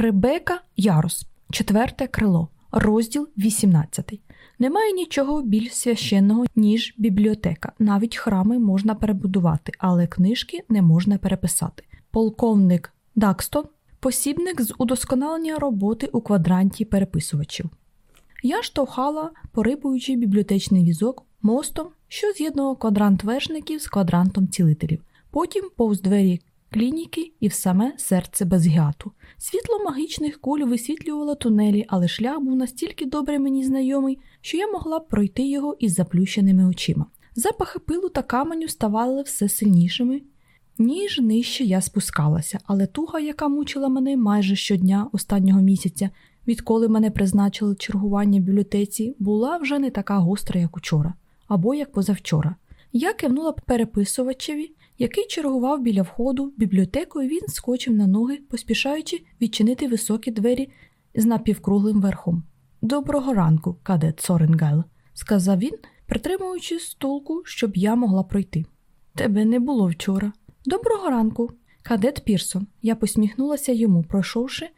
Ребека Ярос, четверте крило, розділ 18. Немає нічого більш священного, ніж бібліотека. Навіть храми можна перебудувати, але книжки не можна переписати. Полковник Дакстон, посібник з удосконалення роботи у квадранті переписувачів. Я штовхала, порибуючи бібліотечний візок мостом, що з'єднував квадрант вершників з квадрантом цілителів. Потім повз двері клініки і в саме серце Безгіату. Світло магічних куль висвітлювало тунелі, але шлях був настільки добре мені знайомий, що я могла б пройти його із заплющеними очима. Запахи пилу та каменю ставали все сильнішими, ніж нижче я спускалася, але туга, яка мучила мене майже щодня останнього місяця, відколи мене призначили чергування в бібліотеці, була вже не така гостра, як учора, або як позавчора. Я кивнула переписувачеві, який чергував біля входу і він скочив на ноги, поспішаючи відчинити високі двері з напівкруглим верхом. Доброго ранку, кадет Соренгайл, сказав він, притримуючи стулку, щоб я могла пройти. Тебе не було вчора. Доброго ранку, кадет Пірсон. Я посміхнулася йому, пройшовши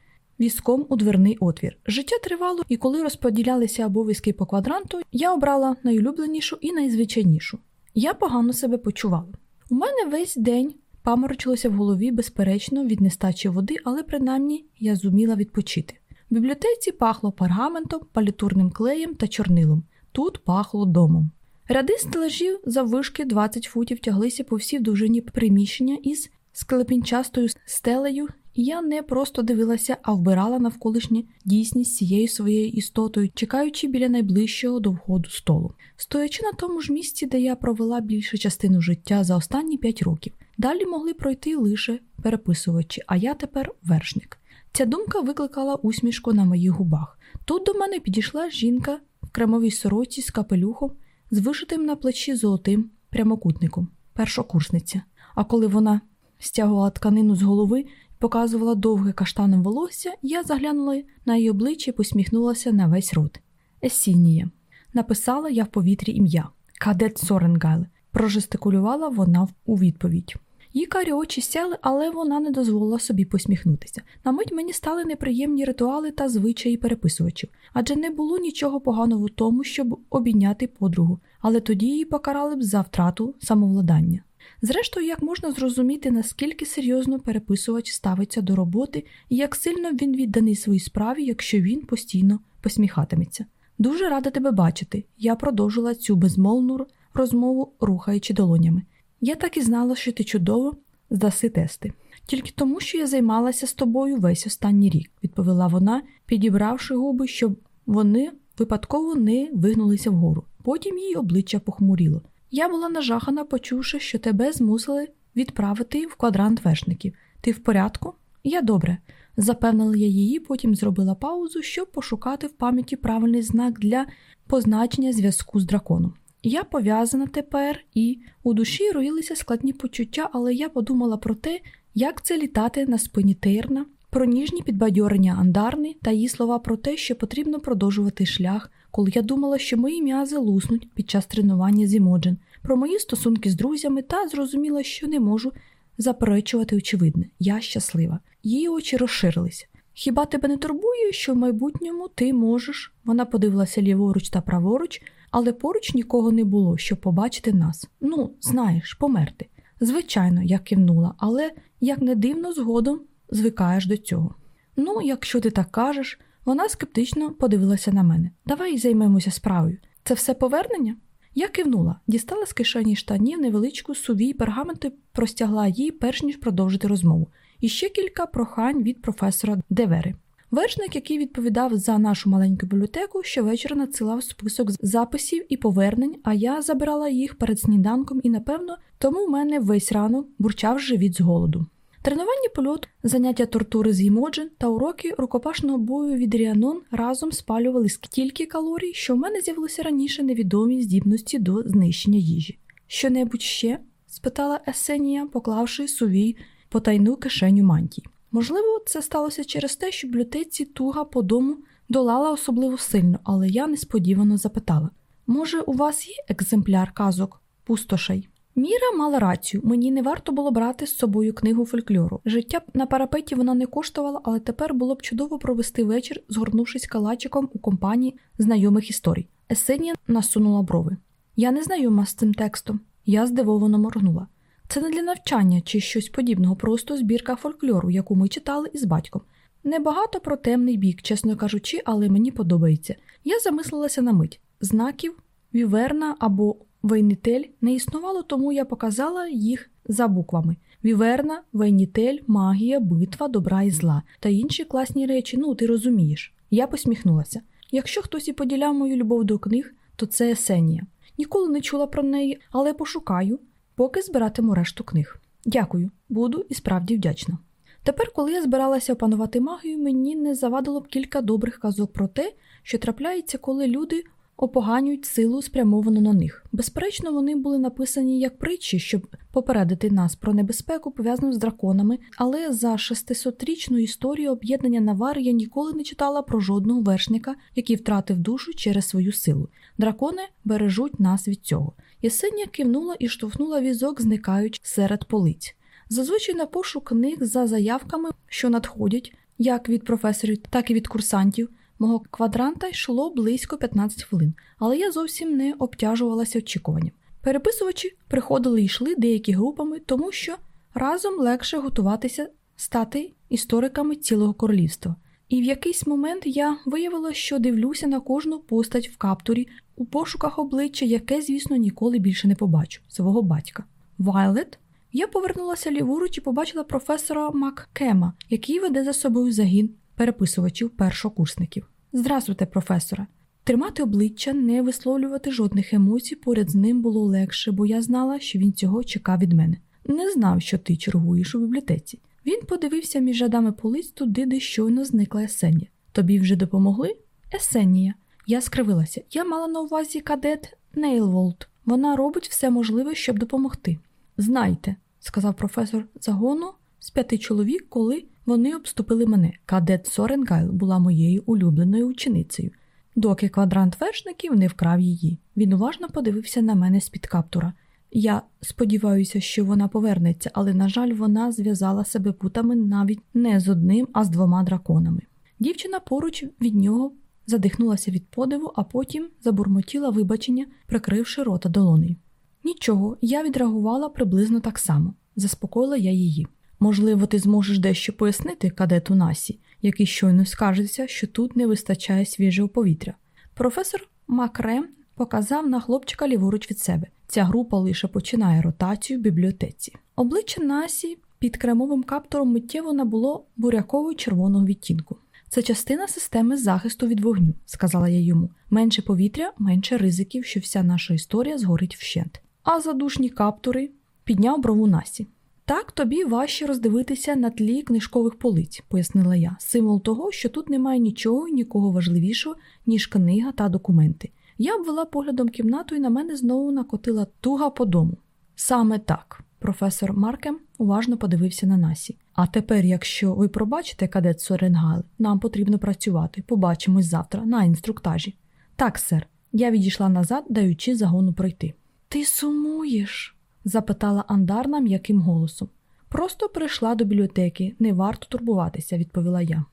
візком у дверний отвір. Життя тривало, і коли розподілялися обов'язки по квадранту, я обрала найулюбленішу і найзвичайнішу. Я погано себе почувала. У мене весь день паморочилося в голові, безперечно, від нестачі води, але принаймні я зуміла відпочити. В бібліотеці пахло паргаментом, палітурним клеєм та чорнилом. Тут пахло домом. Ряди стележів заввишки 20 футів тяглися по всій довжині приміщення із склепінчастою стелею, я не просто дивилася, а вбирала навколишнє дійсність цією своєю істотою, чекаючи біля найближчого до входу столу. Стоячи на тому ж місці, де я провела більшу частину життя за останні 5 років, далі могли пройти лише переписувачі, а я тепер вершник. Ця думка викликала усмішку на моїх губах. Тут до мене підійшла жінка в кремовій сороці з капелюхом, з вишитим на плечі золотим прямокутником, першокурсниця. А коли вона стягувала тканину з голови показувала довге каштаном волосся, я заглянула на її обличчя і посміхнулася на весь рот. Есінія. Написала я в повітрі ім'я Кадет Соренгайл. Прожестикулювала вона у відповідь. Її карі очі сяли, але вона не дозволила собі посміхнутися. На мить мені стали неприємні ритуали та звичаї переписувачів, адже не було нічого поганого в тому, щоб обійняти подругу, але тоді її покарали б за втрату самовладання. Зрештою, як можна зрозуміти, наскільки серйозно переписувач ставиться до роботи і як сильно він відданий своїй справі, якщо він постійно посміхатиметься. Дуже рада тебе бачити. Я продовжила цю безмовну розмову, рухаючи долонями. Я так і знала, що ти чудово здаси тести. Тільки тому, що я займалася з тобою весь останній рік, відповіла вона, підібравши губи, щоб вони випадково не вигнулися вгору. Потім її обличчя похмуріло. Я була нажахана, почувши, що тебе змусили відправити в квадрант вершників. Ти в порядку? Я добре. Запевнила я її, потім зробила паузу, щоб пошукати в пам'яті правильний знак для позначення зв'язку з драконом. Я пов'язана тепер і у душі роїлися складні почуття, але я подумала про те, як це літати на спині Тейрна, про ніжні підбадьорення Андарни та її слова про те, що потрібно продовжувати шлях, коли я думала, що мої м'язи луснуть під час тренування з Імоджен, про мої стосунки з друзями та зрозуміла, що не можу заперечувати очевидне. Я щаслива. Її очі розширилися. Хіба тебе не турбує, що в майбутньому ти можеш? Вона подивилася ліворуч та праворуч, але поруч нікого не було, щоб побачити нас. Ну, знаєш, померти. Звичайно, я кивнула, але як не дивно, згодом звикаєш до цього. Ну, якщо ти так кажеш, вона скептично подивилася на мене. Давай займемося справою. Це все повернення? Я кивнула, дістала з кишені штанів невеличку сувій пергаменту простягла їй, перш ніж продовжити розмову, і ще кілька прохань від професора Девери. Вершник, який відповідав за нашу маленьку бібліотеку, щовечора надсилав список записів і повернень, а я забирала їх перед сніданком і, напевно, тому в мене весь ранок бурчав живіт з голоду. Тренування польоту, заняття тортури з Імоджен та уроки рукопашного бою від Ріанон разом спалювали стільки калорій, що в мене з'явилися раніше невідомі здібності до знищення їжі. Що небудь ще? спитала Есенія, поклавши сувій потайну кишеню мантії. Можливо, це сталося через те, що в бібліотеці туга по дому долала особливо сильно, але я несподівано запитала може, у вас є екземпляр казок пустошей? Міра мала рацію, мені не варто було брати з собою книгу фольклору. Життя на парапеті вона не коштувала, але тепер було б чудово провести вечір, згорнувшись калачиком у компанії знайомих історій. Есенія насунула брови. Я не знайома з цим текстом. Я здивовано моргнула. Це не для навчання чи щось подібного, просто збірка фольклору, яку ми читали із батьком. Небагато про темний бік, чесно кажучи, але мені подобається. Я замислилася на мить. Знаків, віверна або вейнітель не існувало, тому я показала їх за буквами: Віверна, вейнітель, магія, битва, добра і зла та інші класні речі, ну ти розумієш. Я посміхнулася. Якщо хтось і поділяв мою любов до книг, то це Есенія. Ніколи не чула про неї, але пошукаю, поки збиратиму решту книг. Дякую, буду і справді вдячна. Тепер, коли я збиралася опанувати магію, мені не завадило б кілька добрих казок про те, що трапляється, коли люди опоганюють силу, спрямовану на них. Безперечно, вони були написані як притчі, щоб попередити нас про небезпеку, пов'язану з драконами, але за 600-річну історію об'єднання Навари я ніколи не читала про жодного вершника, який втратив душу через свою силу. Дракони бережуть нас від цього. Єсенія кивнула і штовхнула візок, зникаючи серед полиць. Зазвичай на пошук книг за заявками, що надходять, як від професорів, так і від курсантів. Мого квадранта йшло близько 15 хвилин, але я зовсім не обтяжувалася очікуванням. Переписувачі приходили і йшли деякі групами, тому що разом легше готуватися стати істориками цілого королівства. І в якийсь момент я виявила, що дивлюся на кожну постать в каптурі у пошуках обличчя, яке, звісно, ніколи більше не побачу свого батька. Вайлет. Я повернулася ліворуч і побачила професора Маккема, який веде за собою загін переписувачів першокурсників. Здравствуйте, професоре. Тримати обличчя, не висловлювати жодних емоцій поряд з ним було легше, бо я знала, що він цього чекав від мене. Не знав, що ти чергуєш у бібліотеці. Він подивився між рядами полиць туди, де щойно зникла Есенія. Тобі вже допомогли? Есенія. Я скривилася. Я мала на увазі кадет Нейлволд. Вона робить все можливе, щоб допомогти. Знайте, — сказав професор загону з п'яти чоловік, коли вони обступили мене. Кадет Соренгайл була моєю улюбленою ученицею, доки квадрант вершників не вкрав її. Він уважно подивився на мене з-під каптура. Я сподіваюся, що вона повернеться, але, на жаль, вона зв'язала себе путами навіть не з одним, а з двома драконами. Дівчина поруч від нього задихнулася від подиву, а потім забурмотіла вибачення, прикривши рота долонею. Нічого, я відреагувала приблизно так само, заспокоїла я її. Можливо, ти зможеш дещо пояснити кадету Насі, який щойно скаржився, що тут не вистачає свіжого повітря. Професор Макрем показав на хлопчика ліворуч від себе. Ця група лише починає ротацію в бібліотеці. Обличчя Насі під кремовим каптуром миттєво набуло буряково червоного відтінку. Це частина системи захисту від вогню, сказала я йому. Менше повітря, менше ризиків, що вся наша історія згорить вщент. А задушні каптури підняв брову Насі. Так тобі важче роздивитися на тлі книжкових полиць, пояснила я, символ того, що тут немає нічого, нікого важливішого, ніж книга та документи. Я обвела поглядом кімнату і на мене знову накотила туга по дому. Саме так, професор Маркем уважно подивився на Насі. А тепер, якщо ви пробачите, кадет Соренгал, нам потрібно працювати. Побачимось завтра на інструктажі. Так, сер, я відійшла назад, даючи загону пройти. Ти сумуєш? Запитала Андарна м'яким голосом. Просто прийшла до бібліотеки, не варто турбуватися, відповіла я.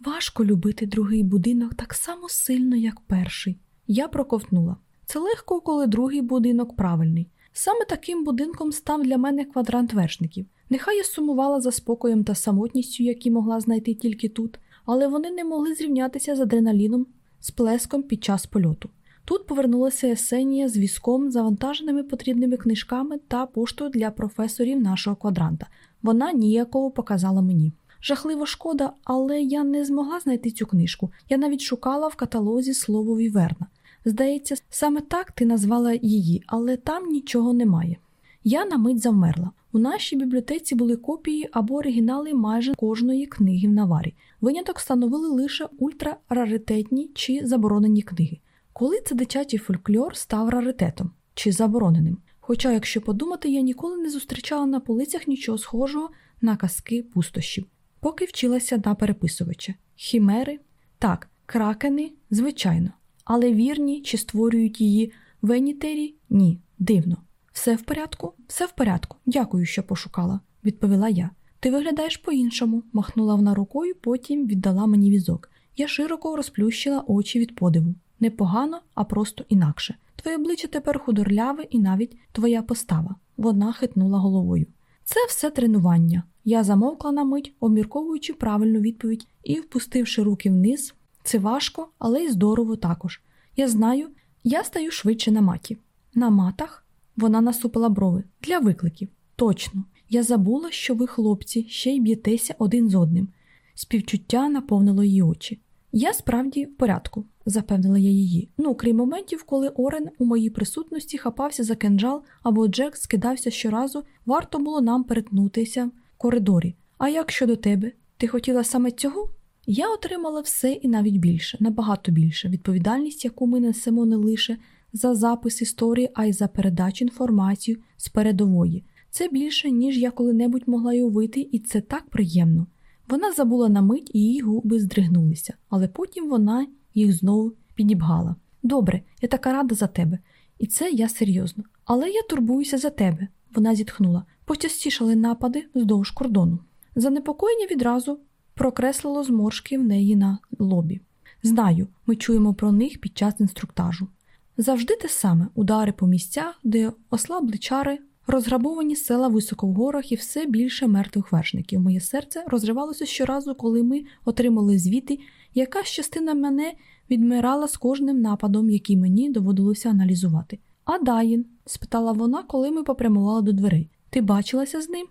Важко любити другий будинок так само сильно, як перший. Я проковтнула. Це легко, коли другий будинок правильний. Саме таким будинком став для мене квадрант вершників. Нехай я сумувала за спокоєм та самотністю, які могла знайти тільки тут, але вони не могли зрівнятися з адреналіном, з плеском під час польоту. Тут повернулася Есенія з візком, завантаженими потрібними книжками та поштою для професорів нашого квадранта. Вона ніякого показала мені. Жахливо шкода, але я не змогла знайти цю книжку. Я навіть шукала в каталозі слово Віверна. Здається, саме так ти назвала її, але там нічого немає. Я на мить завмерла. У нашій бібліотеці були копії або оригінали майже кожної книги в наварі. Виняток становили лише ультрараритетні чи заборонені книги. Коли це дитячий фольклор став раритетом чи забороненим. Хоча, якщо подумати, я ніколи не зустрічала на полицях нічого схожого на казки пустощів, поки вчилася на переписувача. Хімери, так, кракени, звичайно, але вірні чи створюють її венітері ні, дивно. Все в порядку? Все в порядку. Дякую, що пошукала, відповіла я. Ти виглядаєш по-іншому, махнула вона рукою, потім віддала мені візок. Я широко розплющила очі від подиву. Непогано, а просто інакше. Твоє обличчя тепер худорляве і навіть твоя постава. Вона хитнула головою. Це все тренування. Я замовкла на мить, обмірковуючи правильну відповідь і впустивши руки вниз. Це важко, але й здорово також. Я знаю, я стаю швидше на маті. На матах вона насупила брови для викликів. Точно, я забула, що ви, хлопці, ще й б'єтеся один з одним. Співчуття наповнило її очі. Я справді в порядку, запевнила я її. Ну, крім моментів, коли Орен у моїй присутності хапався за кинджал або Джек скидався щоразу, варто було нам перетнутися в коридорі. А як щодо тебе? Ти хотіла саме цього? Я отримала все і навіть більше, набагато більше, відповідальність, яку ми несемо не лише за запис історії, а й за передачу інформації з передової. Це більше, ніж я коли-небудь могла й увити, і це так приємно. Вона забула на мить і її губи здригнулися, але потім вона їх знову підібгала. Добре, я така рада за тебе, і це я серйозно. Але я турбуюся за тебе, вона зітхнула. Почастішали напади вздовж кордону. Занепокоєння відразу прокреслило зморшки в неї на лобі. Знаю, ми чуємо про них під час інструктажу. Завжди те саме удари по місцях, де ослабли чари, розграбовані села високо в горах і все більше мертвих вершників. Моє серце розривалося щоразу, коли ми отримали звіти, якась частина мене відмирала з кожним нападом, який мені доводилося аналізувати. А Дайн? спитала вона, коли ми попрямували до дверей. Ти бачилася з ним?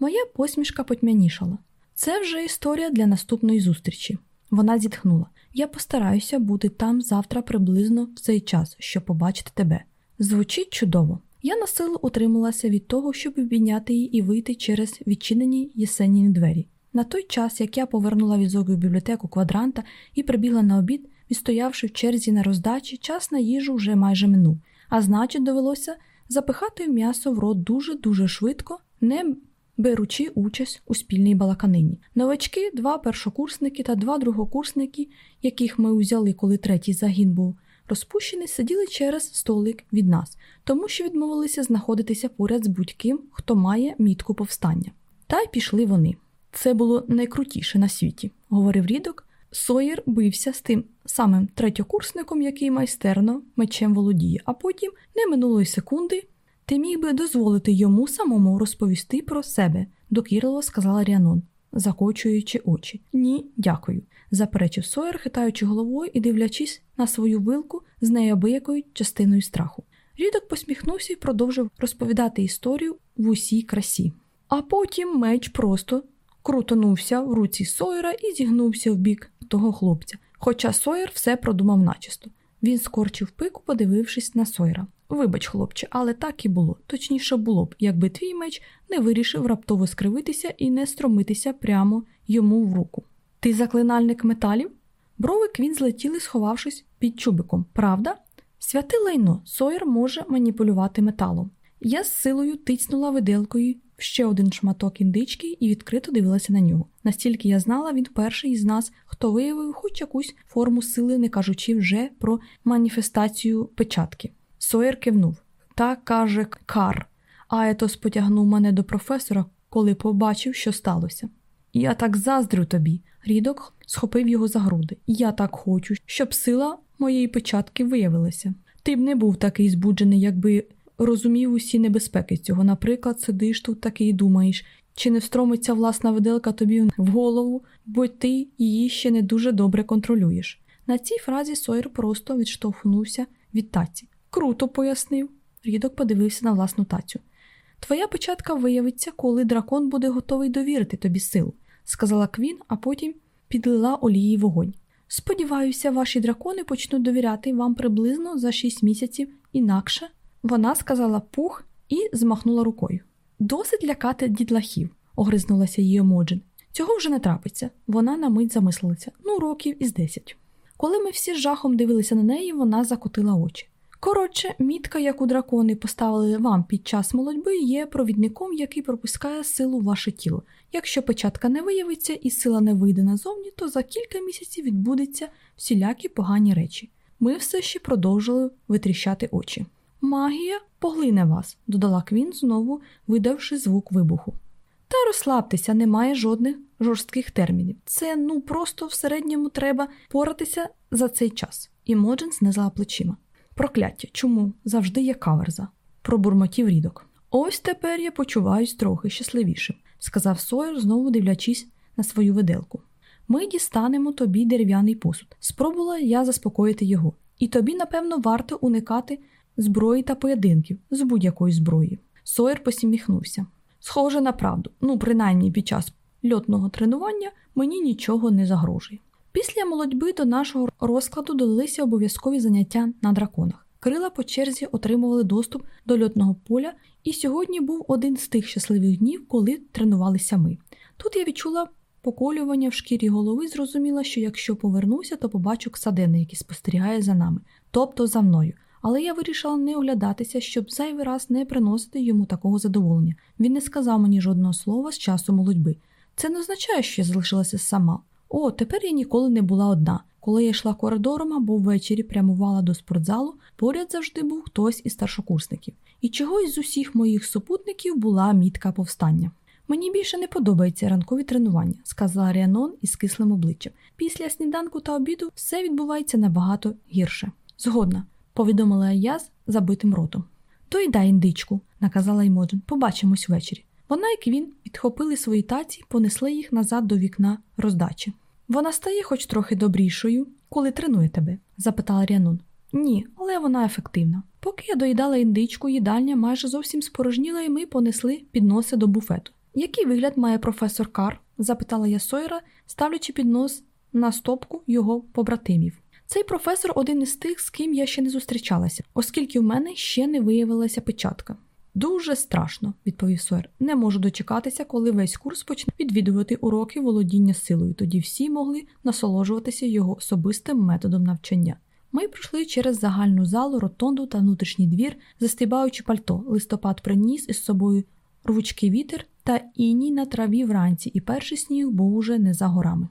Моя посмішка потьмянішала. Це вже історія для наступної зустрічі. Вона зітхнула. Я постараюся бути там завтра приблизно в цей час, щоб побачити тебе. Звучить чудово. Я на силу утрималася від того, щоб обійняти її і вийти через відчинені єсенні двері. На той час, як я повернула візок у бібліотеку квадранта і прибігла на обід, відстоявши в черзі на роздачі, час на їжу вже майже минув, а значить, довелося запихати м'ясо в рот дуже-дуже швидко, не беручи участь у спільній балаканині. Новачки, два першокурсники та два другокурсники, яких ми узяли, коли третій загін був розпущений, сиділи через столик від нас, тому що відмовилися знаходитися поряд з будь-ким, хто має мітку повстання. Та й пішли вони. Це було найкрутіше на світі, говорив рідок. Сойер бився з тим самим третьокурсником, який майстерно мечем володіє, а потім, не минулої секунди, ти міг би дозволити йому самому розповісти про себе, докірливо сказала Ріанон, закочуючи очі. Ні, дякую, заперечив Сойер, хитаючи головою і дивлячись на свою вилку з неабиякою частиною страху. Рідок посміхнувся і продовжив розповідати історію в усій красі. А потім меч просто крутонувся в руці Сойера і зігнувся в бік того хлопця, хоча Сойер все продумав начисто. Він скорчив пику, подивившись на Сойера. Вибач, хлопче, але так і було. Точніше було б, якби твій меч не вирішив раптово скривитися і не стромитися прямо йому в руку. Ти заклинальник металів? Брови Квін злетіли, сховавшись під чубиком. Правда? Святе лайно, Сойер може маніпулювати металом. Я з силою тицнула виделкою в ще один шматок індички і відкрито дивилася на нього. Настільки я знала, він перший із нас, хто виявив хоч якусь форму сили, не кажучи вже про маніфестацію печатки. Сойер кивнув. Так каже Кар. Аетос потягнув мене до професора, коли побачив, що сталося. Я так заздрю тобі. Рідок схопив його за груди. Я так хочу, щоб сила моєї печатки виявилася. Ти б не був такий збуджений, якби розумів усі небезпеки цього. Наприклад, сидиш тут такий і думаєш, чи не встромиться власна виделка тобі в голову, бо ти її ще не дуже добре контролюєш. На цій фразі Сойер просто відштовхнувся від таці. Круто пояснив. Рідок подивився на власну тацю. Твоя печатка виявиться, коли дракон буде готовий довірити тобі силу, сказала Квін, а потім підлила олії вогонь. Сподіваюся, ваші дракони почнуть довіряти вам приблизно за шість місяців, інакше вона сказала пух і змахнула рукою. Досить лякати дітлахів, огризнулася її Моджин. Цього вже не трапиться. Вона на мить замислилася ну, років із десять. Коли ми всі з жахом дивилися на неї, вона закотила очі. Коротше, мітка, яку дракони поставили вам під час молодьби, є провідником, який пропускає силу в ваше тіло. Якщо печатка не виявиться і сила не вийде назовні, то за кілька місяців відбудеться всілякі погані речі. Ми все ще продовжили витріщати очі. Магія поглине вас, додала Квін, знову видавши звук вибуху. Та розслабтеся, немає жодних жорстких термінів. Це ну просто в середньому треба поратися за цей час. І Моджен знизала плечима. Прокляття, чому завжди є каверза? пробурмотів рідок. Ось тепер я почуваюсь трохи щасливішим, сказав Сойер, знову дивлячись на свою виделку. Ми дістанемо тобі дерев'яний посуд. Спробувала я заспокоїти його, і тобі, напевно, варто уникати зброї та поєдинків з будь-якої зброї. Сойер посміхнувся. Схоже на правду, ну, принаймні під час льотного тренування мені нічого не загрожує. Після молодьби до нашого розкладу додалися обов'язкові заняття на драконах. Крила по черзі отримували доступ до льотного поля, і сьогодні був один з тих щасливих днів, коли тренувалися ми. Тут я відчула поколювання в шкірі голови зрозуміла, що якщо повернуся, то побачу Ксадена, який спостерігає за нами, тобто за мною. Але я вирішила не оглядатися, щоб зайвий раз не приносити йому такого задоволення. Він не сказав мені жодного слова з часу молодьби. Це не означає, що я залишилася сама. О, тепер я ніколи не була одна. Коли я йшла коридором або ввечері прямувала до спортзалу, поряд завжди був хтось із старшокурсників. І чогось з усіх моїх супутників була мітка повстання. Мені більше не подобається ранкові тренування, сказала Ріанон із кислим обличчям. Після сніданку та обіду все відбувається набагато гірше. Згодна, повідомила я з забитим ротом. То й дай індичку, наказала Імоджен. Побачимось ввечері. Вона і Квін підхопили свої таці і понесли їх назад до вікна роздачі. Вона стає хоч трохи добрішою, коли тренує тебе? запитала Ріанун. Ні, але вона ефективна. Поки я доїдала індичку, їдальня майже зовсім спорожніла, і ми понесли підноси до буфету. Який вигляд має професор Кар? запитала я Сойера, ставлячи піднос на стопку його побратимів. Цей професор один із тих, з ким я ще не зустрічалася, оскільки в мене ще не виявилася печатка. Дуже страшно, відповів Сойер. Не можу дочекатися, коли весь курс почне відвідувати уроки володіння силою. Тоді всі могли насолоджуватися його особистим методом навчання. Ми пройшли через загальну залу, ротонду та внутрішній двір, застибаючи пальто. Листопад приніс із собою рвучкий вітер та іній на траві вранці, і перший сніг був уже не за горами.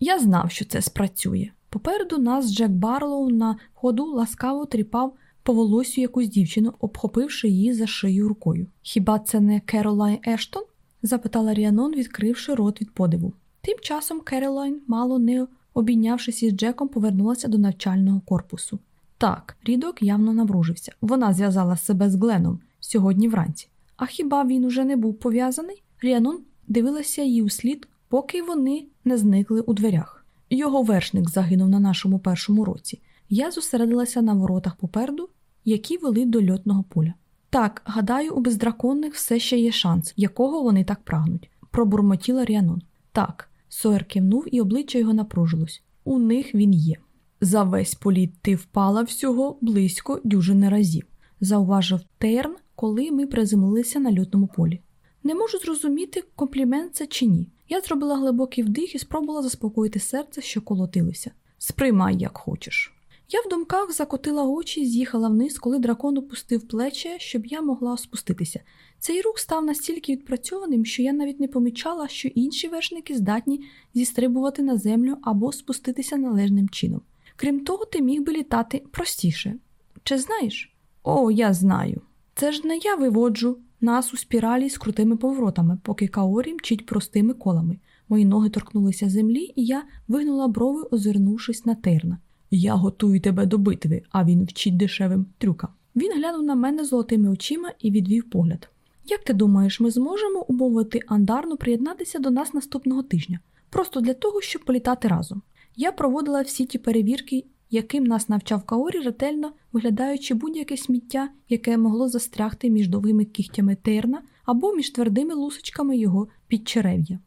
Я знав, що це спрацює. Попереду нас Джек Барлоу на ходу ласкаво тріпав по волосю якусь дівчину, обхопивши її за шию рукою. Хіба це не Керолайн Ештон? запитала Ріанон, відкривши рот від подиву. Тим часом Керолайн, мало не обійнявшись із Джеком, повернулася до навчального корпусу. Так, рідок явно навружився. Вона зв'язала себе з Гленом сьогодні вранці. А хіба він уже не був пов'язаний? Ріанон дивилася їй услід, поки вони не зникли у дверях. Його вершник загинув на нашому першому році. Я зосередилася на воротах попереду, які вели до льотного поля. Так, гадаю, у бездраконних все ще є шанс, якого вони так прагнуть, пробурмотіла Ріанон. Так, Сойер кивнув і обличчя його напружилось. У них він є. За весь політ ти впала всього близько дюжини разів, зауважив Терн, коли ми приземлилися на льотному полі. Не можу зрозуміти, комплімент це чи ні. Я зробила глибокий вдих і спробувала заспокоїти серце, що колотилося. Сприймай, як хочеш. Я в думках закотила очі з'їхала вниз, коли дракон опустив плече, щоб я могла спуститися. Цей рух став настільки відпрацьованим, що я навіть не помічала, що інші вершники здатні зістрибувати на землю або спуститися належним чином. Крім того, ти міг би літати простіше. Чи знаєш? О, я знаю. Це ж не я виводжу нас у спіралі з крутими поворотами, поки Каорі мчить простими колами. Мої ноги торкнулися землі, і я вигнула брови, озирнувшись на терна. Я готую тебе до битви, а він вчить дешевим трюкам. Він глянув на мене золотими очима і відвів погляд. Як ти думаєш, ми зможемо умовити Андарну приєднатися до нас наступного тижня, просто для того, щоб політати разом? Я проводила всі ті перевірки, яким нас навчав Каорі, ретельно виглядаючи будь-яке сміття, яке могло застрягти між довгими кігтями терна або між твердими лусочками його підчерев'я.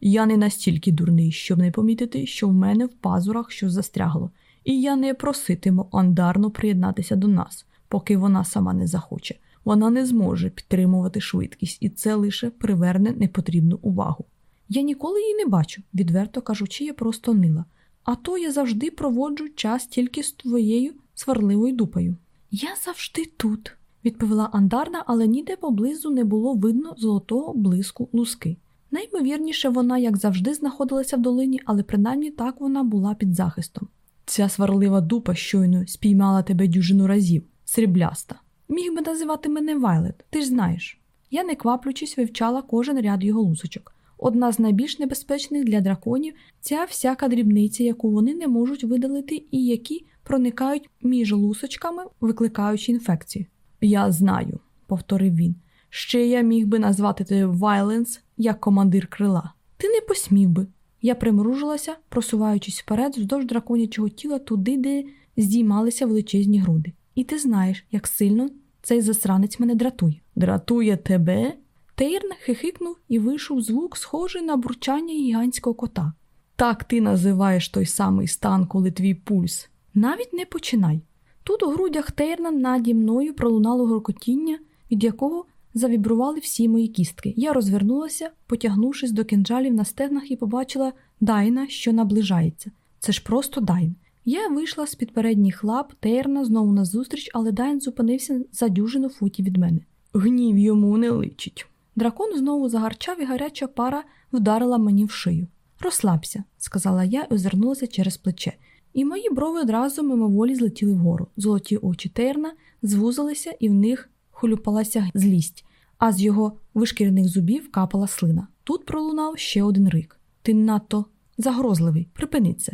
Я не настільки дурний, щоб не помітити, що в мене в пазурах щось застрягло, і я не проситиму Андарну приєднатися до нас, поки вона сама не захоче. Вона не зможе підтримувати швидкість, і це лише приверне непотрібну увагу. Я ніколи її не бачу, відверто кажучи, я просто нила. А то я завжди проводжу час тільки з твоєю сварливою дупою. Я завжди тут, відповіла Андарна, але ніде поблизу не було видно золотого блиску луски. Наймовірніше, вона, як завжди, знаходилася в долині, але принаймні так вона була під захистом. Ця сварлива дупа щойно спіймала тебе дюжину разів, срібляста. Міг би називати мене Вайлет, ти ж знаєш. Я, не кваплючись, вивчала кожен ряд його лусочок. Одна з найбільш небезпечних для драконів ця всяка дрібниця, яку вони не можуть видалити, і які проникають між лусочками, викликаючи інфекцію. Я знаю, повторив він. Ще я міг би назвати тебе Вайленс як командир крила. Ти не посмів би. Я примружилася, просуваючись вперед вздовж драконячого тіла туди, де здіймалися величезні груди. І ти знаєш, як сильно цей засранець мене дратує. Дратує тебе? Тейрн хихикнув і вийшов звук, схожий на бурчання гігантського кота. Так ти називаєш той самий стан, коли твій пульс. Навіть не починай. Тут у грудях Тейрна наді мною пролунало грокотіння, від якого завібрували всі мої кістки. Я розвернулася, потягнувшись до кинджалів на стегнах, і побачила Дайна, що наближається. Це ж просто Дайн. Я вийшла з під передніх лап Тейрна знову назустріч, але Дайн зупинився за дюжину футів від мене. Гнів йому не личить. Дракон знову загарчав, і гаряча пара вдарила мені в шию. Розслабся, сказала я і озирнулася через плече. І мої брови одразу мимоволі злетіли вгору. Золоті очі Терна звузилися, і в них хлюпалася злість, а з його вишкірених зубів капала слина. Тут пролунав ще один рик. Ти надто загрозливий, припини це,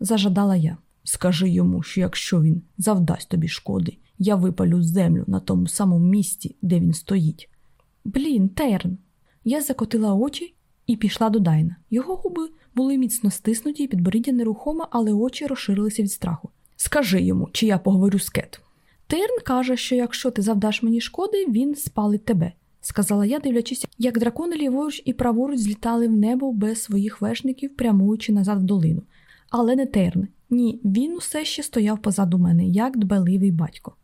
зажадала я. Скажи йому, що якщо він завдасть тобі шкоди, я випалю землю на тому самому місці, де він стоїть. Блін, Терн. Я закотила очі і пішла до Дайна. Його губи були міцно стиснуті і підборіддя нерухоме, але очі розширилися від страху. Скажи йому, чи я поговорю з Кет. Терн каже, що якщо ти завдаш мені шкоди, він спалить тебе, сказала я, дивлячись, як дракони ліворуч і праворуч злітали в небо без своїх вершників, прямуючи назад в долину. Але не Терн. Ні, він усе ще стояв позаду мене, як дбаливий батько.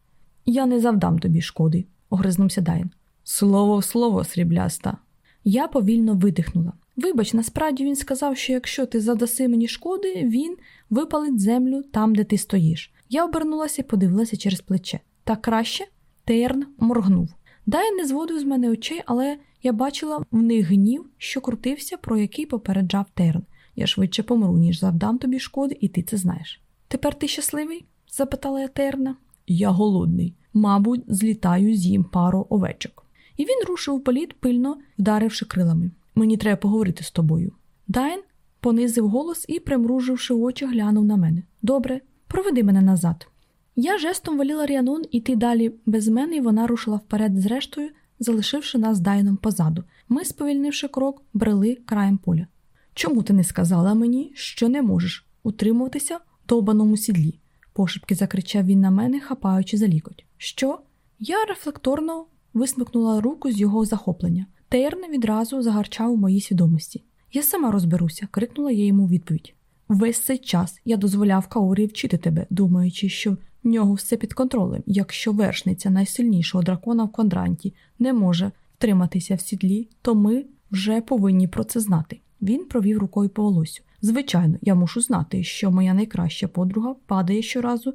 Я не завдам тобі шкоди, огризнувся Дайн. Слово в слово, срібляста. Я повільно видихнула. Вибач, насправді він сказав, що якщо ти задаси мені шкоди, він випалить землю там, де ти стоїш. Я обернулася і подивилася через плече. Так краще? Терн моргнув. Дай не зводив з мене очей, але я бачила в них гнів, що крутився, про який попереджав Терн. Я швидше помру, ніж завдам тобі шкоди, і ти це знаєш. Тепер ти щасливий? запитала я Терна. Я голодний. Мабуть, злітаю з'їм пару овечок. І він рушив у політ, пильно вдаривши крилами. Мені треба поговорити з тобою. Дайн понизив голос і, примруживши очі, глянув на мене. Добре, проведи мене назад. Я жестом воліла Ріанун іти далі без мене, і вона рушила вперед з рештою, залишивши нас Дайном позаду. Ми, сповільнивши крок, брели краєм поля. Чому ти не сказала мені, що не можеш утримуватися в довбаному сідлі? пошепки закричав він на мене, хапаючи за лікоть. Що? Я рефлекторно висмикнула руку з його захоплення. Тейрне відразу загарчав у моїй свідомості. Я сама розберуся, крикнула я йому відповідь. Весь цей час я дозволяв Каорі вчити тебе, думаючи, що в нього все під контролем, якщо вершниця найсильнішого дракона в квадранті не може втриматися в сідлі, то ми вже повинні про це знати. Він провів рукою по волосю. Звичайно, я мушу знати, що моя найкраща подруга падає щоразу,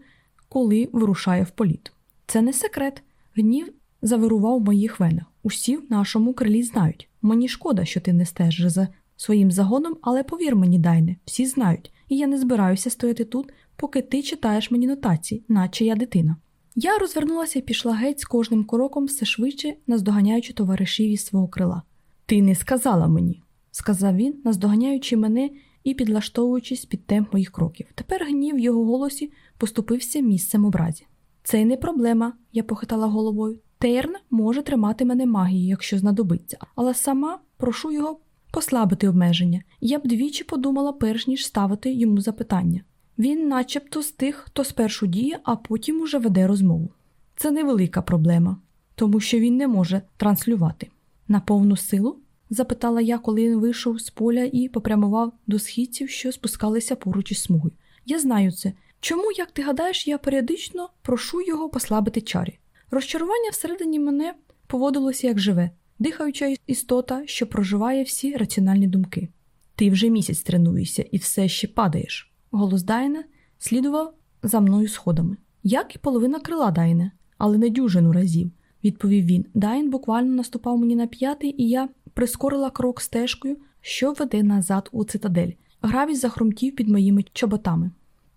коли вирушає в політ. Це не секрет. Гнів завирував моїх венах. Усі в нашому крилі знають. Мені шкода, що ти не стежиш за своїм загоном, але повір мені, Дайне, всі знають, і я не збираюся стояти тут, поки ти читаєш мені нотації, наче я дитина. Я розвернулася і пішла геть з кожним кроком все швидше, наздоганяючи товаришів із свого крила. Ти не сказала мені, сказав він, наздоганяючи мене і підлаштовуючись під темп моїх кроків. Тепер гнів в його голосі поступився місцем образі. Це не проблема, я похитала головою. Терн може тримати мене магією, якщо знадобиться, але сама прошу його послабити обмеження. Я б двічі подумала, перш ніж ставити йому запитання. Він, начебто, з тих, хто спершу діє, а потім уже веде розмову. Це невелика проблема, тому що він не може транслювати. На повну силу? запитала я, коли він вийшов з поля і попрямував до східців, що спускалися поруч із смугою. Я знаю це. Чому, як ти гадаєш, я періодично прошу його послабити чарі? Розчарування всередині мене поводилося як живе, дихаюча істота, що проживає всі раціональні думки. Ти вже місяць тренуєшся і все ще падаєш. Голос Дайна слідував за мною сходами. Як і половина крила Дайне, але не дюжину разів, відповів він. Дайн буквально наступав мені на п'ятий, і я прискорила крок стежкою, що веде назад у цитадель. Гравість захрумтів під моїми чоботами.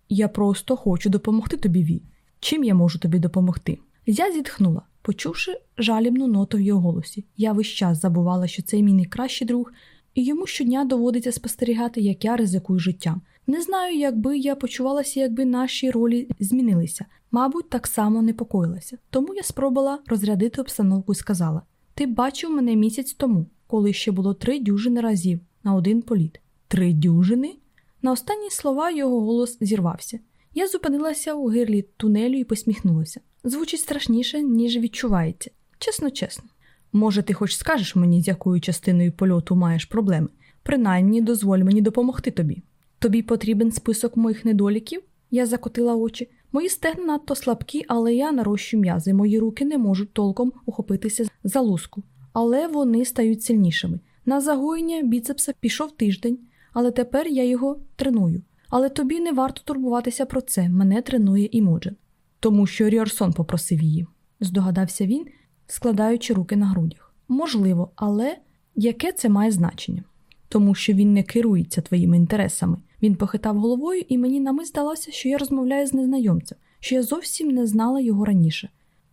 Я просто хочу допомогти тобі, Ві. Чим я можу тобі допомогти? Я зітхнула. Почувши жалібну ноту в його голосі, я весь час забувала, що цей мій найкращий друг, і йому щодня доводиться спостерігати, як я ризикую життям. Не знаю, якби я почувалася, якби наші ролі змінилися. Мабуть, так само непокоїлася. Тому я спробувала розрядити обстановку і сказала: Ти бачив мене місяць тому, коли ще було три дюжини разів на один політ. Три дюжини? На останні слова його голос зірвався. Я зупинилася у гирлі тунелю і посміхнулася. Звучить страшніше, ніж відчувається. Чесно, чесно. Може, ти хоч скажеш мені, з якою частиною польоту маєш проблеми? Принаймні, дозволь мені допомогти тобі. Тобі потрібен список моїх недоліків? Я закотила очі. Мої стегна надто слабкі, але я нарощу м'язи. Мої руки не можуть толком ухопитися за луску, але вони стають сильнішими. На загоєння біцепса пішов тиждень, але тепер я його треную. Але тобі не варто турбуватися про це. Мене тренує Імоджен. Тому що Ріорсон попросив її, здогадався він, складаючи руки на грудях. Можливо, але яке це має значення? Тому що він не керується твоїми інтересами. Він похитав головою, і мені на мить здалося, що я розмовляю з незнайомцем, що я зовсім не знала його раніше.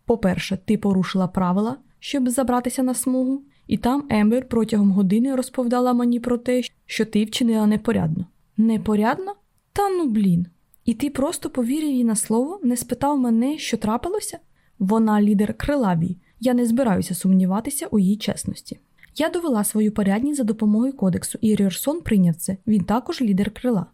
По-перше, ти порушила правила, щоб забратися на смугу, і там Ембер протягом години розповідала мені про те, що ти вчинила непорядно. Непорядно? Та ну блін. І ти просто повірив їй на слово, не спитав мене, що трапилося? Вона лідер крилавій. Я не збираюся сумніватися у її чесності. Я довела свою порядність за допомогою кодексу, і Ріорсон прийняв це. Він також лідер крила.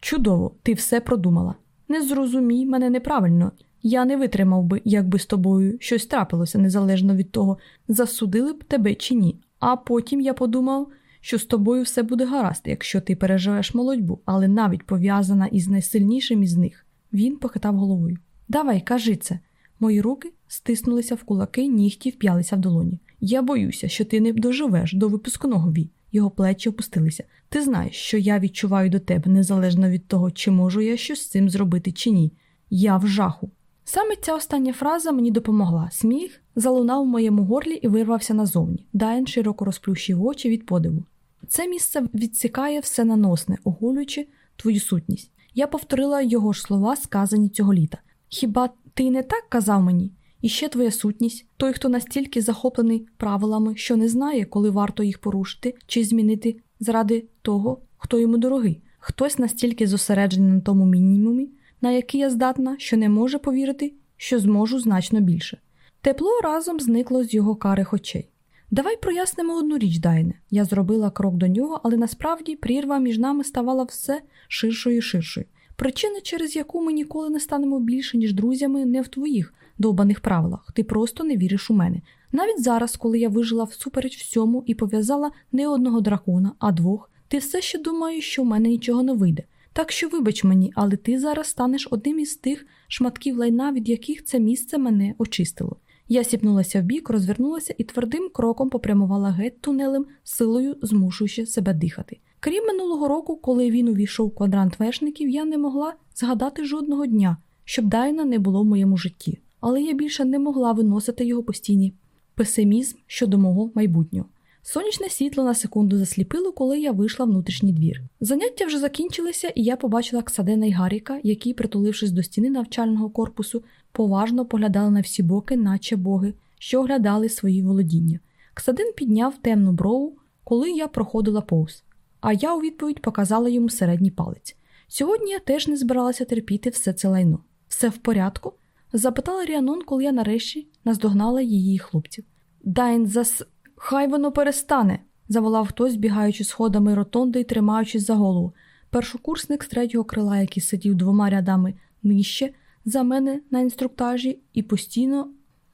Чудово, ти все продумала. Не зрозумій мене неправильно. Я не витримав би, якби з тобою щось трапилося, незалежно від того, засудили б тебе чи ні. А потім я подумав, що з тобою все буде гаразд, якщо ти переживеш молодьбу, але навіть пов'язана із найсильнішим із них. Він похитав головою. Давай, кажи це. Мої руки стиснулися в кулаки, нігті вп'ялися в долоні. Я боюся, що ти не доживеш до випускного ві. Його плечі опустилися. Ти знаєш, що я відчуваю до тебе, незалежно від того, чи можу я щось з цим зробити чи ні. Я в жаху. Саме ця остання фраза мені допомогла. Сміх залунав у моєму горлі і вирвався назовні. Дайн широко розплющив очі від подиву. Це місце відсікає все наносне, оголюючи твою сутність. Я повторила його ж слова, сказані цього літа. Хіба ти не так казав мені? І ще твоя сутність, той, хто настільки захоплений правилами, що не знає, коли варто їх порушити чи змінити заради того, хто йому дорогий. Хтось настільки зосереджений на тому мінімумі, на який я здатна, що не може повірити, що зможу значно більше. Тепло разом зникло з його карих очей. Давай прояснимо одну річ, Дайне. Я зробила крок до нього, але насправді прірва між нами ставала все ширшою і ширшою. Причина, через яку ми ніколи не станемо більше, ніж друзями, не в твоїх довбаних правилах. Ти просто не віриш у мене. Навіть зараз, коли я вижила всупереч всьому і пов'язала не одного дракона, а двох, ти все ще думаєш, що в мене нічого не вийде. Так що, вибач мені, але ти зараз станеш одним із тих шматків лайна, від яких це місце мене очистило. Я сіпнулася в бік, розвернулася і твердим кроком попрямувала геть тунелем, силою змушуючи себе дихати. Крім минулого року, коли він увійшов у квадрант вершників, я не могла згадати жодного дня, щоб Дайна не було в моєму житті, але я більше не могла виносити його постійний песимізм щодо мого майбутнього. Сонячне світло на секунду засліпило, коли я вийшла внутрішній двір. Заняття вже закінчилися, і я побачила Ксадена й Гаріка, які, притулившись до стіни навчального корпусу, поважно поглядали на всі боки, наче боги, що оглядали свої володіння. Ксадин підняв темну брову, коли я проходила повз, а я у відповідь показала йому середній палець. Сьогодні я теж не збиралася терпіти все це лайно. Все в порядку? запитала Ріанон, коли я нарешті наздогнала її хлопців. Дайн зас. Хай воно перестане, заволав хтось, бігаючи сходами ротонди і тримаючись за голову. Першокурсник з третього крила, який сидів двома рядами нижче за мене на інструктажі, і постійно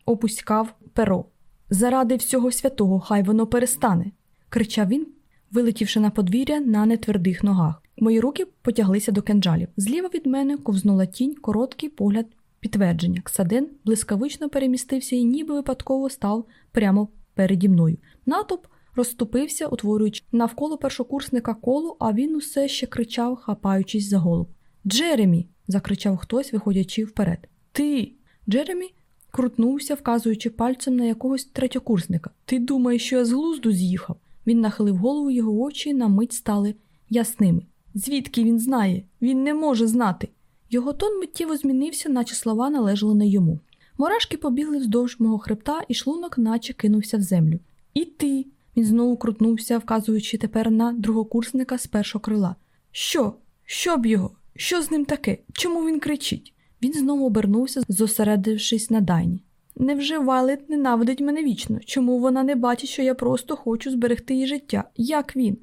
опускав перо. Заради всього святого, хай воно перестане, кричав він, вилетівши на подвір'я на нетвердих ногах. Мої руки потяглися до кенджалів. Зліва від мене ковзнула тінь, короткий погляд підтвердження. Ксаден блискавично перемістився і ніби випадково став прямо переді мною. Натовп розступився, утворюючи навколо першокурсника коло, а він усе ще кричав, хапаючись за голову. Джеремі. Закричав хтось, виходячи вперед. Ти. Джеремі крутнувся, вказуючи пальцем на якогось третьокурсника. Ти думаєш, що я з глузду з'їхав? Він нахилив голову, його очі на мить стали ясними. Звідки він знає? Він не може знати. Його тон миттєво змінився, наче слова належали не йому. Мурашки побігли вздовж мого хребта, і шлунок наче кинувся в землю. І ти. Він знову крутнувся, вказуючи тепер на другокурсника з першого крила. Що? Що б його? Що з ним таке? Чому він кричить? Він знову обернувся, зосередившись на Дайні. Невже Вайлет ненавидить мене вічно? Чому вона не бачить, що я просто хочу зберегти її життя? Як він?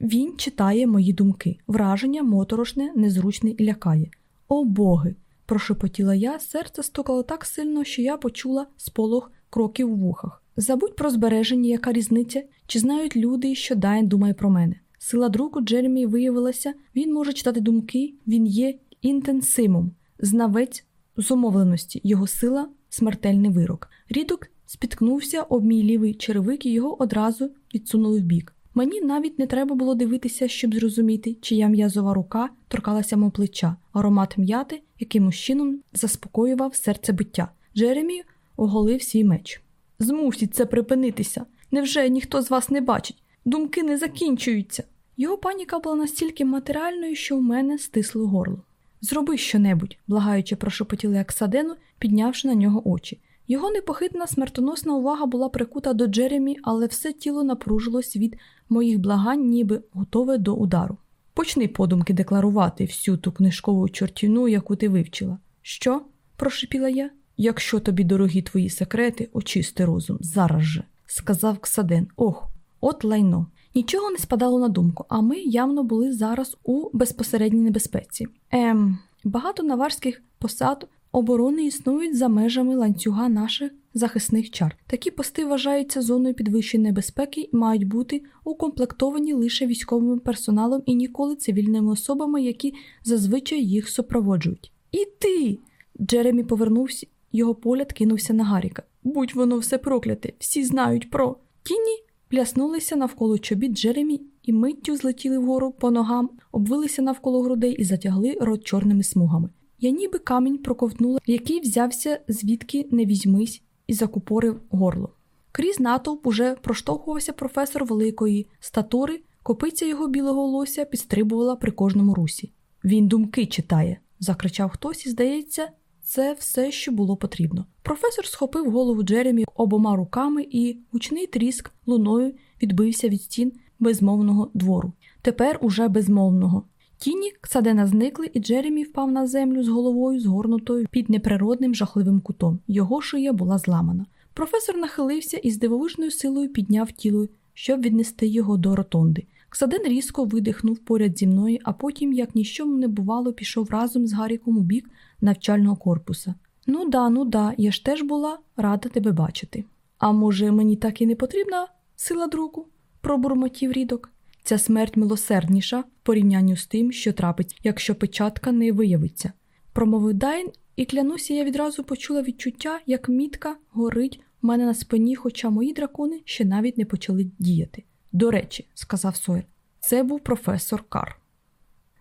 Він читає мої думки, враження моторошне, незручне і лякає. О боги! прошепотіла я, серце стукало так сильно, що я почула сполох кроків у вухах. Забудь про збереження, яка різниця, чи знають люди, що Дайн думає про мене. Сила друку Джеремі виявилася, він може читати думки, він є інтенсимом, знавець зумовленості, його сила смертельний вирок. Рідок спіткнувся об мій лівий черевик і його одразу відсунули вбік. Мені навіть не треба було дивитися, щоб зрозуміти, чия м'язова рука торкалася мого плеча, аромат м'яти, якимось чином заспокоював серце биття. Джеремі оголив свій меч. Змусіть це припинитися. Невже ніхто з вас не бачить? Думки не закінчуються. Його паніка була настільки матеріальною, що в мене стисло горло. Зроби щонебудь, благаючи, прошепотіли Аксадену, піднявши на нього очі. Його непохитна смертоносна увага була прикута до Джеремі, але все тіло напружилось від моїх благань, ніби готове до удару. Почни подумки декларувати всю ту книжкову чортівну, яку ти вивчила. Що? прошепіла я. Якщо тобі дорогі твої секрети, очисти розум, зараз же, сказав Ксаден. Ох, от лайно. Нічого не спадало на думку, а ми явно були зараз у безпосередній небезпеці. Ем, багато наварських посад оборони існують за межами ланцюга наших захисних чар. Такі пости вважаються зоною підвищеної безпеки і мають бути укомплектовані лише військовим персоналом і ніколи цивільними особами, які зазвичай їх супроводжують. І ти. Джеремі повернувся, його погляд кинувся на Гаріка. Будь воно все прокляте, всі знають про. Тіні пляснулися навколо чобіт Джеремі і миттю злетіли вгору по ногам, обвилися навколо грудей і затягли рот чорними смугами. Я ніби камінь проковтнула, який взявся звідки не візьмись, і закупорив горло. Крізь натовп уже проштовхувався професор великої статури, копиця його білого волосся підстрибувала при кожному русі. Він думки читає, закричав хтось, і здається, це все, що було потрібно. Професор схопив голову Джеремі обома руками, і гучний тріск луною відбився від стін безмовного двору. Тепер уже безмовного. Тіні Ксадена зникли, і Джеремі впав на землю з головою, згорнутою під неприродним жахливим кутом. Його шия була зламана. Професор нахилився і з дивовижною силою підняв тіло, щоб віднести його до ротонди. Ксаден різко видихнув поряд зі мною, а потім, як ніщо не бувало, пішов разом з Гаріком у бік навчального корпуса. Ну да, ну да, я ж теж була рада тебе бачити. А може, мені так і не потрібна сила друку? пробурмотів рідок. Ця смерть милосердніша в порівнянні з тим, що трапить, якщо печатка не виявиться. Промовив Дайн, і клянуся, я відразу почула відчуття, як мітка горить у мене на спині, хоча мої дракони ще навіть не почали діяти. До речі, сказав Сойер, це був професор Кар.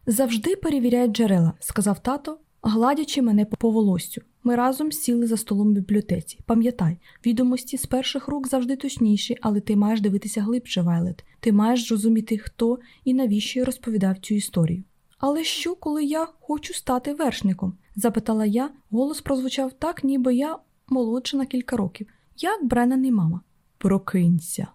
Завжди перевіряй джерела, сказав тато, гладячи мене по волоссю. Ми разом сіли за столом в бібліотеці. Пам'ятай, відомості з перших рук завжди точніші, але ти маєш дивитися глибше, Вайлет. Ти маєш зрозуміти, хто і навіщо розповідав цю історію. Але що, коли я хочу стати вершником? запитала я, голос прозвучав так, ніби я молодша на кілька років, як Бреннан і мама. Прокинься.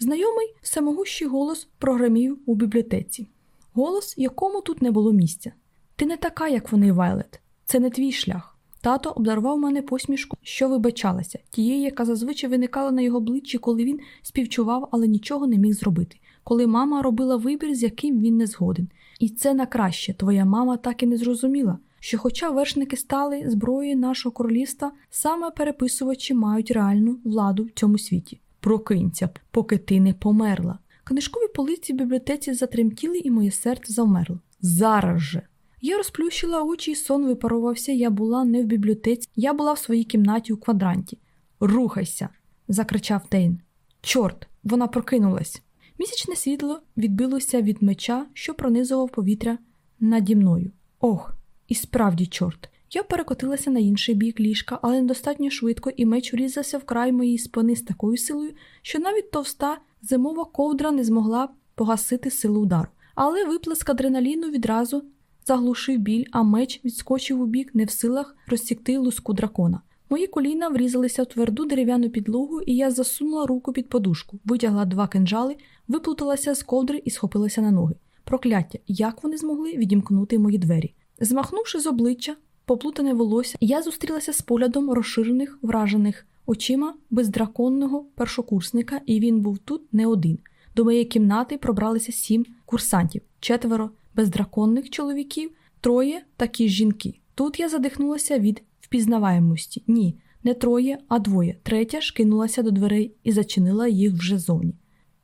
Знайомий всемогущий голос програмів у бібліотеці. Голос, якому тут не було місця. Ти не така, як вони, Вайлет. Це не твій шлях. Тато обдарував мене посмішку, що вибачалася, тієї, яка зазвичай виникала на його обличчі, коли він співчував, але нічого не міг зробити, коли мама робила вибір, з яким він не згоден. І це на краще, твоя мама так і не зрозуміла, що, хоча вершники стали зброєю нашого королівства, саме переписувачі мають реальну владу в цьому світі. Прокинься, поки ти не померла. Книжкові полиці в бібліотеці затремтіли, і моє серце завмерло. Зараз же. Я розплющила очі, і сон випарувався. Я була не в бібліотеці, я була в своїй кімнаті у квадранті. Рухайся! закричав Тейн. Чорт, вона прокинулась. Місячне світло відбилося від меча, що пронизував повітря наді мною. Ох, і справді, чорт. Я перекотилася на інший бік ліжка, але недостатньо швидко, і меч врізався в край моєї спини з такою силою, що навіть товста зимова ковдра не змогла погасити силу удару. Але виплеск адреналіну відразу заглушив біль, а меч відскочив у бік, не в силах розсікти луску дракона. Мої коліна врізалися в тверду дерев'яну підлогу, і я засунула руку під подушку, витягла два кинджали, виплуталася з ковдри і схопилася на ноги. Прокляття, як вони змогли відімкнути мої двері. Змахнувши з обличчя, поплутане волосся, я зустрілася з поглядом розширених, вражених очима бездраконного першокурсника, і він був тут не один. До моєї кімнати пробралися сім курсантів, четверо бездраконних чоловіків, троє такі жінки. Тут я задихнулася від впізнаваємості. Ні, не троє, а двоє. Третя ж кинулася до дверей і зачинила їх вже зовні.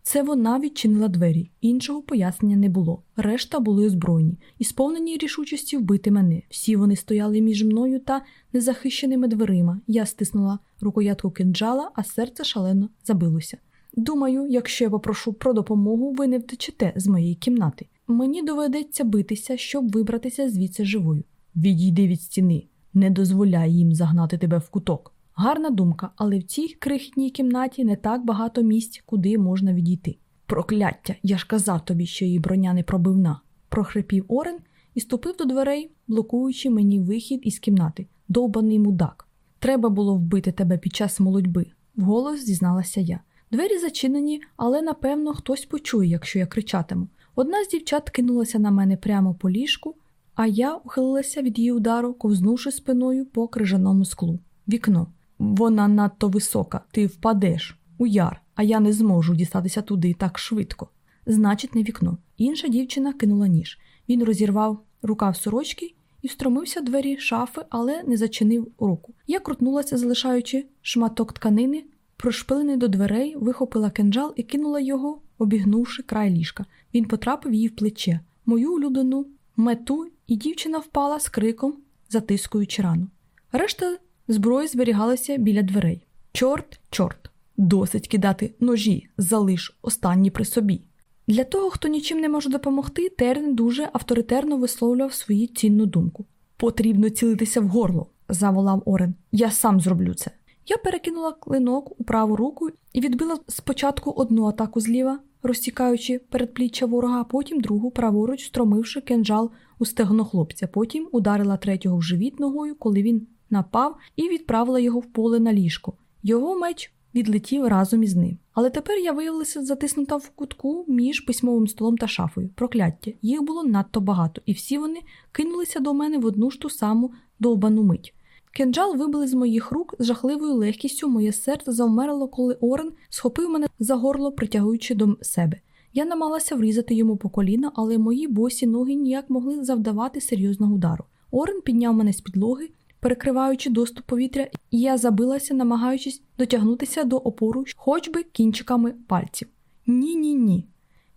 Це вона відчинила двері, іншого пояснення не було. Решта були озброєні і сповнені рішучості вбити мене. Всі вони стояли між мною та незахищеними дверима. Я стиснула рукоятку кинджала, а серце шалено забилося. Думаю, якщо я попрошу про допомогу, ви не втечете з моєї кімнати. Мені доведеться битися, щоб вибратися звідси живою. Відійди від стіни, не дозволяй їм загнати тебе в куток. Гарна думка, але в цій крихітній кімнаті не так багато місць, куди можна відійти. Прокляття, я ж казав тобі, що її броня не пробивна, прохрипів Орен і ступив до дверей, блокуючи мені вихід із кімнати. Довбаний мудак. Треба було вбити тебе під час молодьби, вголос зізналася я. Двері зачинені, але напевно хтось почує, якщо я кричатиму. Одна з дівчат кинулася на мене прямо по ліжку, а я ухилилася від її удару, ковзнувши спиною по крижаному склу. Вікно. Вона надто висока, ти впадеш у яр, а я не зможу дістатися туди так швидко. Значить, не вікно. Інша дівчина кинула ніж. Він розірвав рукав сорочки і встромився двері шафи, але не зачинив руку. Я крутнулася, залишаючи шматок тканини, прошпилений до дверей, вихопила кинджал і кинула його, обігнувши край ліжка. Він потрапив їй в плече, мою улюблену мету, і дівчина впала з криком, затискуючи рану. Решта зброї зберігалася біля дверей. Чорт, чорт, досить кидати ножі, залиш останні при собі. Для того, хто нічим не може допомогти, Терн дуже авторитарно висловлював свою цінну думку. Потрібно цілитися в горло, заволав Орен. Я сам зроблю це. Я перекинула клинок у праву руку і відбила спочатку одну атаку зліва, розтікаючи передпліччя ворога, а потім другу праворуч, стромивши кинджал у стегно хлопця. Потім ударила третього в живіт ногою, коли він напав, і відправила його в поле на ліжко. Його меч відлетів разом із ним. Але тепер я виявилася затиснута в кутку між письмовим столом та шафою. Прокляття. Їх було надто багато, і всі вони кинулися до мене в одну ж ту саму довбану мить. Кенджал вибили з моїх рук з жахливою легкістю, моє серце завмерло, коли Орен схопив мене за горло, притягуючи до себе. Я намагалася врізати йому по коліна, але мої босі ноги ніяк могли завдавати серйозного удару. Орен підняв мене з підлоги, перекриваючи доступ повітря, і я забилася, намагаючись дотягнутися до опору, хоч би кінчиками пальців. Ні, ні, ні.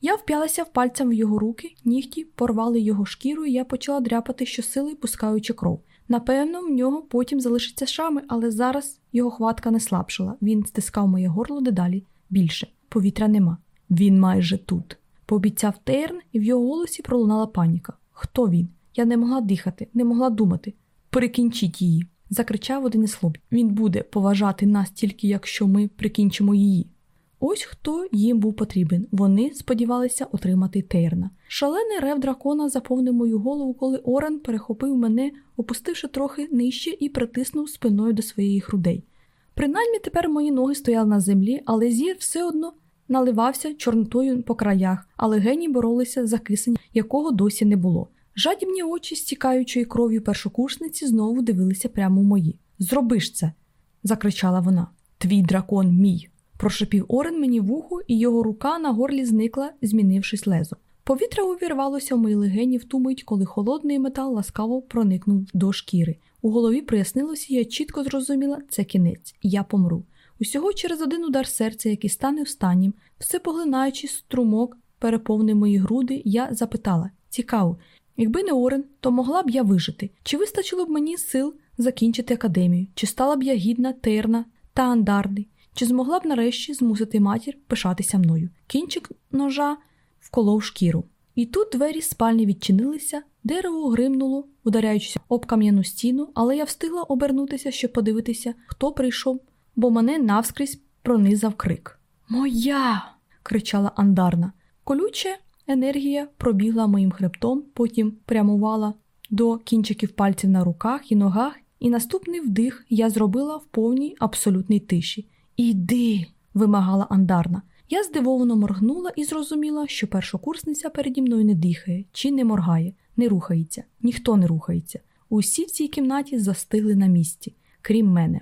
Я вп'ялася в пальцем в його руки, нігті порвали його шкіру, і я почала дряпати щосили, пускаючи кров. Напевно, в нього потім залишиться шрами, але зараз його хватка не слабшила. Він стискав моє горло дедалі більше. Повітря нема. Він майже тут. Пообіцяв Терн, і в його голосі пролунала паніка. Хто він? Я не могла дихати, не могла думати. Прикінчіть її. закричав один із хлопців. Він буде поважати нас тільки якщо ми прикінчимо її. Ось хто їм був потрібен. Вони сподівалися отримати Тейрна. Шалений рев дракона заповнив мою голову, коли Орен перехопив мене, опустивши трохи нижче і притиснув спиною до своїх грудей. Принаймні тепер мої ноги стояли на землі, але зір все одно наливався чорнотою по краях, а легені боролися за кисень, якого досі не було. Жадібні очі, стікаючої кров'ю першокурсниці, знову дивилися прямо в мої. Зробиш це, закричала вона. Твій дракон мій. Прошепів Орен мені в ухо, і його рука на горлі зникла, змінившись лезо. Повітря увірвалося в мої легені в ту мить, коли холодний метал ласкаво проникнув до шкіри. У голові прояснилося, я чітко зрозуміла, це кінець, я помру. Усього через один удар серця, який стане встаннім, все поглинаючи струмок, переповнив мої груди, я запитала цікаво, якби не Орен, то могла б я вижити? Чи вистачило б мені сил закінчити академію? Чи стала б я гідна, терна та андарди? Чи змогла б нарешті змусити матір пишатися мною? Кінчик ножа вколов шкіру. І тут двері спальні відчинилися, дерево гримнуло, ударяючись об кам'яну стіну, але я встигла обернутися, щоб подивитися, хто прийшов, бо мене навскрізь пронизав крик. Моя. кричала Андарна. Колюча енергія пробігла моїм хребтом, потім прямувала до кінчиків пальців на руках і ногах і наступний вдих я зробила в повній абсолютній тиші. Іди, вимагала Андарна. Я здивовано моргнула і зрозуміла, що першокурсниця переді мною не дихає, чи не моргає, не рухається, ніхто не рухається. Усі в цій кімнаті застигли на місці, крім мене.